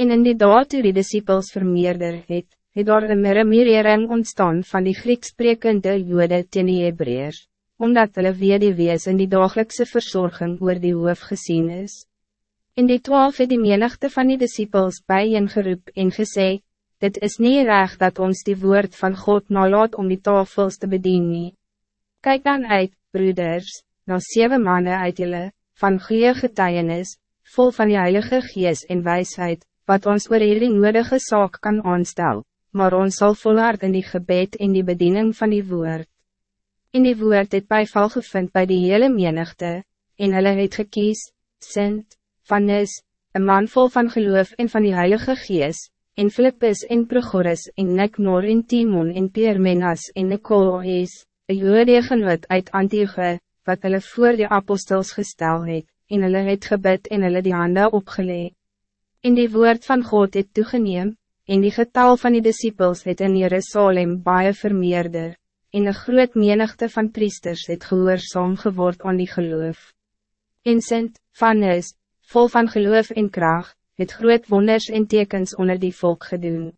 En in die dag toe die disciples vermeerder het, het daar een murmurering ontstaan van die Grieksprekende jode teen die Hebreërs, omdat hulle weer die wees in die dagelijkse verzorging oor die hoof gezien is. In die twaalf het die menigte van die disciples bijeengeroep en gesê, dit is niet recht dat ons die woord van God nalaat om die tafels te bedienen. Kijk dan uit, broeders, na zeven mannen uit jullie, van goede getuienis, vol van die heilige geest en wijsheid, wat ons oor hierdie nodige zaak kan aanstel, maar ons zal volhard in die gebed en die bediening van die woord. In die woord het bijval gevind bij die hele menigte, en hulle het gekies, Sint, Vannis, een man vol van geloof en van die heilige geest, en Philippus en Prochorus en Neknor en Timon en Piermenas en Nicolaes, een jode genoot uit Antioche, wat hulle voor die apostels gestel het, en hulle het gebid en hulle die hande opgeleg. En die woord van God het toegeneem, en die getal van die disciples het in Jerusalem baie vermeerder, en een groot menigte van priesters het gehoorzaam geword aan die geloof. En Sint, Vanus, vol van geloof en kracht, het groot wonders en tekens onder die volk gedoen.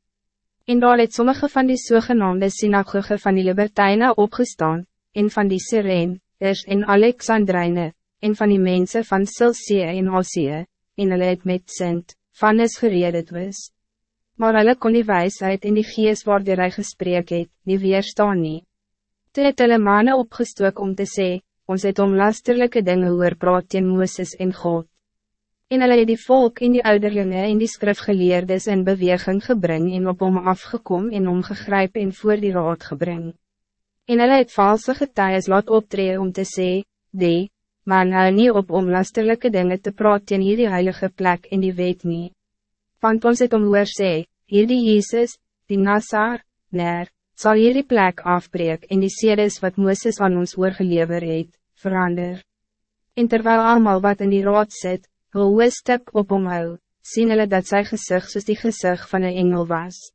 En daar het sommige van die zogenaamde synagoge van die Libertijnen opgestaan, en van die Sirene, Ers en Alexandrijne, en van die mensen van Silsie en Osie, en hulle het met Sint, Vannes geredet was. Maar hulle kon die wijsheid in die gees waar hy gesprek het, nie weerstaan nie. Toe het hulle manne opgestook om te sê, ons het om lasterlijke dingen oor praat teen Mooses en God en hulle het die volk en die ouderlinge en die skrifgeleerdes in beweging gebring en op hom afgekom en hom gegryp en voor die raad gebring. En hulle het valse getuies laat optreden om te sê, die, maar nou nie op om lasterlijke dingen te praat in hierdie heilige plek in die wet nie. Want ons het om hoor sê, hierdie Jezus, die Nassar, ner, zal hierdie plek afbreek en die sedes wat Mooses aan ons oorgelever het, verander. En terwijl allemaal wat in die raad zit, hul stuk op hom hou, sien hulle dat sy gezicht soos die gezicht van een engel was.